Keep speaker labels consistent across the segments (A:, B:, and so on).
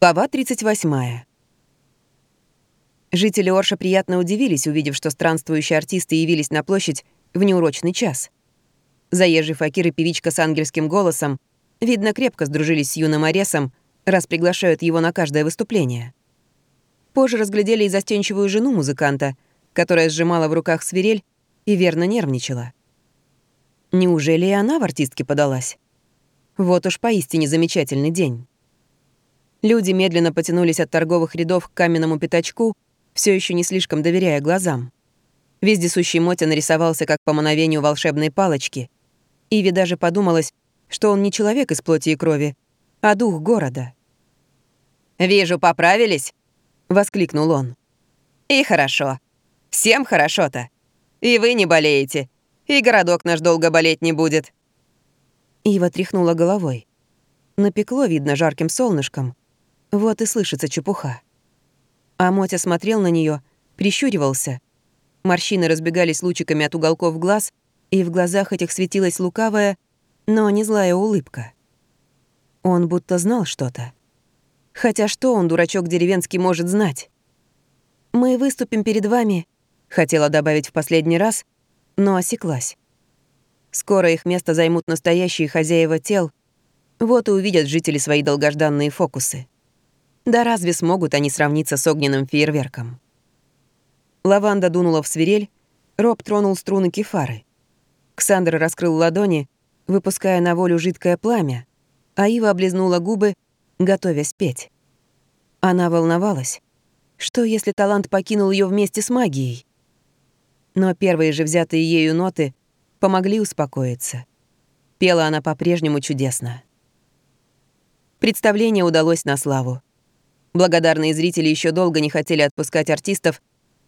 A: Глава 38. Жители Орша приятно удивились, увидев, что странствующие артисты явились на площадь в неурочный час. Заезжий факир и певичка с ангельским голосом, видно, крепко сдружились с юным Аресом, раз приглашают его на каждое выступление. Позже разглядели и застенчивую жену музыканта, которая сжимала в руках свирель и верно нервничала. Неужели и она в артистке подалась? Вот уж поистине замечательный день. Люди медленно потянулись от торговых рядов к каменному пятачку, все еще не слишком доверяя глазам. Вездесущий Мотя нарисовался как по мановению волшебной палочки. Иви даже подумалось, что он не человек из плоти и крови, а дух города.
B: «Вижу, поправились!»
A: — воскликнул он.
B: «И хорошо. Всем хорошо-то. И вы не болеете. И городок наш долго болеть не будет».
A: Ива тряхнула головой. Напекло, видно, жарким солнышком. Вот и слышится чепуха. А Мотя смотрел на нее, прищуривался. Морщины разбегались лучиками от уголков глаз, и в глазах этих светилась лукавая, но не злая улыбка. Он будто знал что-то. Хотя что он, дурачок деревенский, может знать? «Мы выступим перед вами», — хотела добавить в последний раз, но осеклась. Скоро их место займут настоящие хозяева тел, вот и увидят жители свои долгожданные фокусы. Да разве смогут они сравниться с огненным фейерверком? Лаванда дунула в свирель, Роб тронул струны кефары. Ксандр раскрыл ладони, выпуская на волю жидкое пламя, а Ива облизнула губы, готовясь петь. Она волновалась. Что, если талант покинул ее вместе с магией? Но первые же взятые ею ноты помогли успокоиться. Пела она по-прежнему чудесно. Представление удалось на славу. Благодарные зрители еще долго не хотели отпускать артистов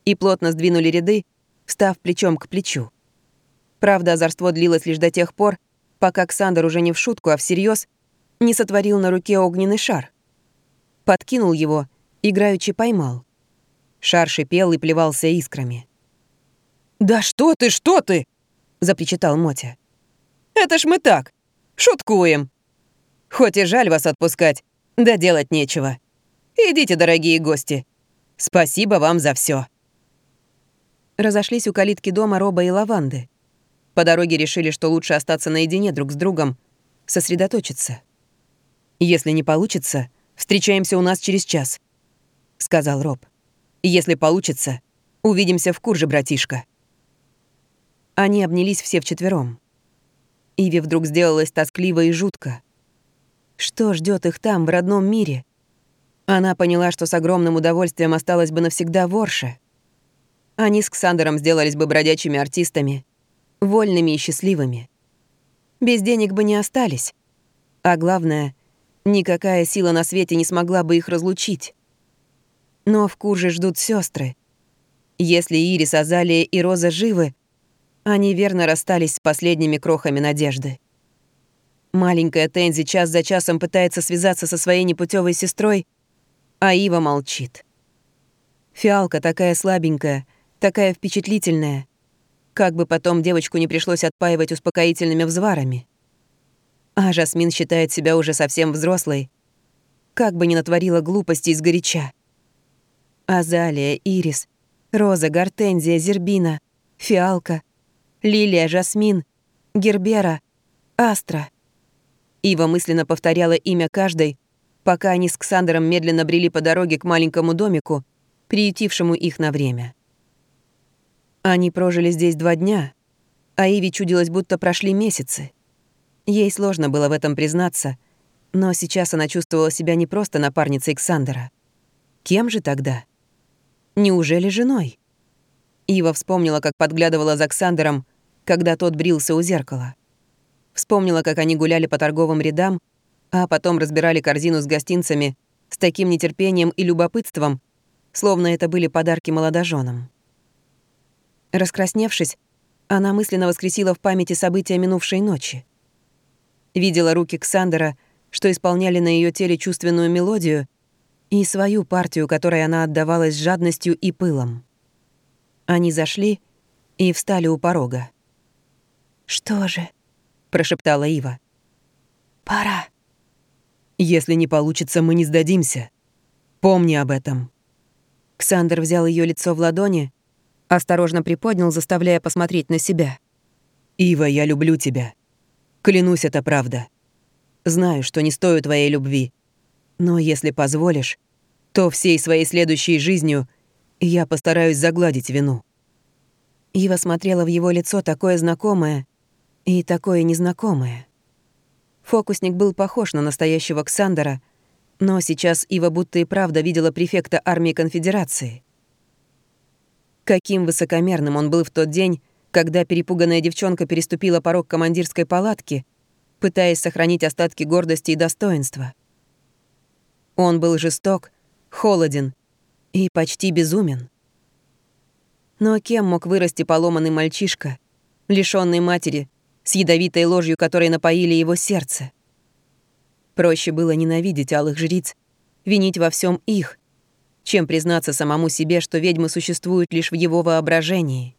A: и плотно сдвинули ряды, встав плечом к плечу. Правда, озорство длилось лишь до тех пор, пока Ксандр уже не в шутку, а всерьез не сотворил на руке огненный шар. Подкинул его, играючи поймал. Шар шипел и плевался искрами.
B: «Да что ты, что ты!» — запричитал Мотя. «Это ж мы так, шуткуем. Хоть и жаль вас отпускать, да делать нечего. Идите, дорогие гости. Спасибо вам за все.
A: Разошлись у калитки дома Роба и Лаванды. По дороге решили, что лучше остаться наедине друг с другом, сосредоточиться. «Если не получится, встречаемся у нас через час», — сказал Роб. «Если получится, увидимся в Курже, братишка». Они обнялись все вчетвером. Иви вдруг сделалось тоскливо и жутко. Что ждет их там, в родном мире? Она поняла, что с огромным удовольствием осталась бы навсегда в Орше. Они с Ксандером сделались бы бродячими артистами, вольными и счастливыми. Без денег бы не остались. А главное, никакая сила на свете не смогла бы их разлучить. Но в Курже ждут сестры. Если Ирис, Азалия и Роза живы, они верно расстались с последними крохами надежды. Маленькая Тензи час за часом пытается связаться со своей непутевой сестрой, а Ива молчит. Фиалка такая слабенькая, такая впечатлительная. Как бы потом девочку не пришлось отпаивать успокоительными взварами. А Жасмин считает себя уже совсем взрослой. Как бы ни натворила глупостей сгоряча. Азалия, Ирис, Роза, Гортензия, Зербина, Фиалка, Лилия, Жасмин, Гербера, Астра. Ива мысленно повторяла имя каждой, пока они с Ксандером медленно брели по дороге к маленькому домику, приютившему их на время. Они прожили здесь два дня, а Иве чудилось, будто прошли месяцы. Ей сложно было в этом признаться, но сейчас она чувствовала себя не просто напарницей Ксандера. Кем же тогда? Неужели женой? Ива вспомнила, как подглядывала за Ксандером, когда тот брился у зеркала. Вспомнила, как они гуляли по торговым рядам, а потом разбирали корзину с гостинцами с таким нетерпением и любопытством, словно это были подарки молодоженам. Раскрасневшись, она мысленно воскресила в памяти события минувшей ночи. Видела руки Ксандера, что исполняли на ее теле чувственную мелодию, и свою партию, которой она отдавалась жадностью и пылом. Они зашли и встали у порога.
C: «Что же?»
A: — прошептала Ива.
C: «Пора».
D: Если не получится, мы не сдадимся»,
A: Помни об этом».
B: Ксандр взял ее лицо в ладони, осторожно приподнял, заставляя посмотреть на себя.
A: «Ива, я люблю тебя. Клянусь, это правда. Знаю, что не стою твоей любви, но если позволишь, то всей своей следующей жизнью я постараюсь загладить вину».
B: Ива смотрела в его лицо такое знакомое и такое незнакомое. Фокусник был похож на настоящего Ксандера, но сейчас Ива будто и правда видела префекта армии конфедерации. Каким высокомерным он был в тот день, когда перепуганная девчонка переступила порог командирской палатки, пытаясь сохранить остатки гордости и достоинства. Он был жесток, холоден и почти безумен. Но кем мог вырасти поломанный мальчишка, лишённый матери, с ядовитой ложью, которой напоили его сердце? Проще было ненавидеть алых жриц, винить во всем их, чем признаться самому себе, что ведьмы существуют лишь в его воображении.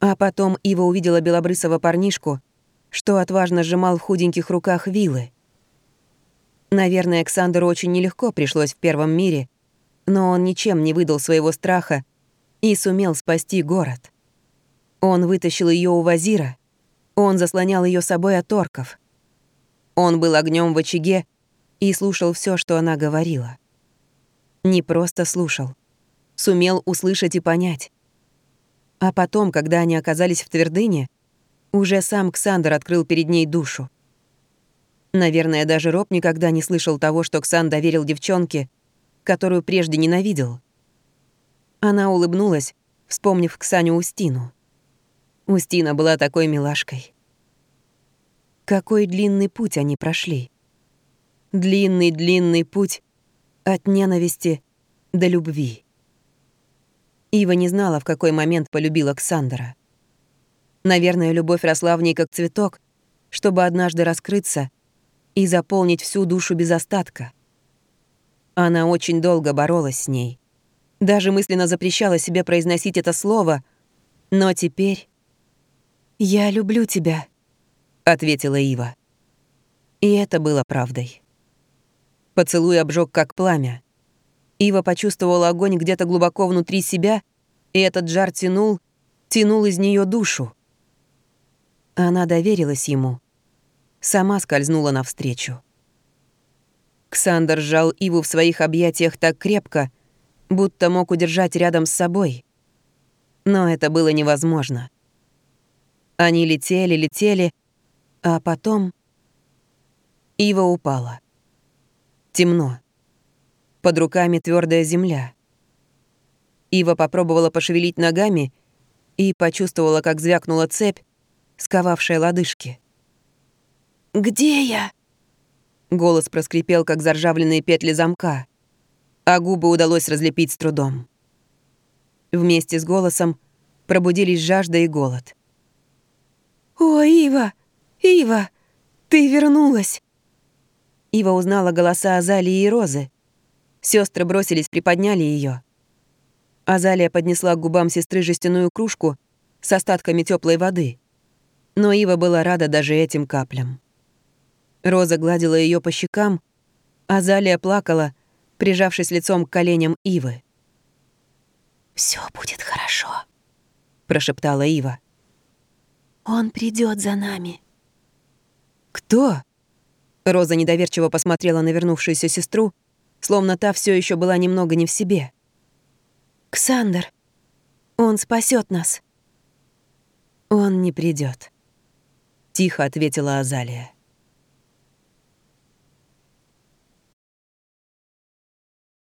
B: А потом Ива увидела белобрысого парнишку, что отважно сжимал в худеньких руках вилы. Наверное, Александру очень нелегко пришлось в первом мире, но он ничем не выдал своего страха и сумел спасти город. Он вытащил ее у Вазира, он заслонял ее собой от орков. Он был огнем в очаге и слушал все, что она говорила. Не просто слушал, сумел услышать и понять. А потом, когда они оказались в твердыне, уже сам Ксандр открыл перед ней душу. Наверное, даже Роб никогда не слышал того, что Ксан доверил девчонке, которую прежде ненавидел. Она улыбнулась, вспомнив Ксаню Устину. Устина была такой милашкой. Какой длинный путь они прошли. Длинный-длинный путь от ненависти до любви. Ива не знала, в какой момент полюбила Александра. Наверное, любовь росла в ней как цветок, чтобы однажды раскрыться и заполнить всю душу без остатка. Она очень долго боролась с ней. Даже мысленно запрещала себе произносить это слово, но теперь... «Я люблю тебя», — ответила Ива. И это было правдой. Поцелуй обжег как пламя. Ива почувствовала огонь где-то глубоко внутри себя, и этот жар тянул, тянул из нее душу. Она доверилась ему, сама скользнула навстречу. Ксандр сжал Иву в своих объятиях так крепко, будто мог удержать рядом с собой. Но это было невозможно. Они летели, летели, а потом... Ива упала. Темно. Под руками твердая земля. Ива попробовала пошевелить ногами и почувствовала, как звякнула цепь, сковавшая лодыжки.
C: «Где я?»
B: Голос проскрипел, как заржавленные петли замка, а губы удалось разлепить с трудом. Вместе с голосом пробудились жажда и голод.
C: «О, Ива! Ива! Ты вернулась!»
B: Ива узнала голоса Азалии и Розы. Сестры бросились, приподняли ее. Азалия поднесла к губам сестры жестяную кружку с остатками теплой воды. Но Ива была рада даже этим каплям. Роза гладила ее по щекам, а Залия плакала, прижавшись лицом к коленям Ивы.
C: Все будет хорошо», —
B: прошептала Ива.
C: «Он придет за нами».
B: «Кто?» Роза недоверчиво посмотрела на вернувшуюся сестру, словно та все еще была немного не в себе.
C: «Ксандр, он спасет нас».
B: «Он не придет, тихо ответила Азалия.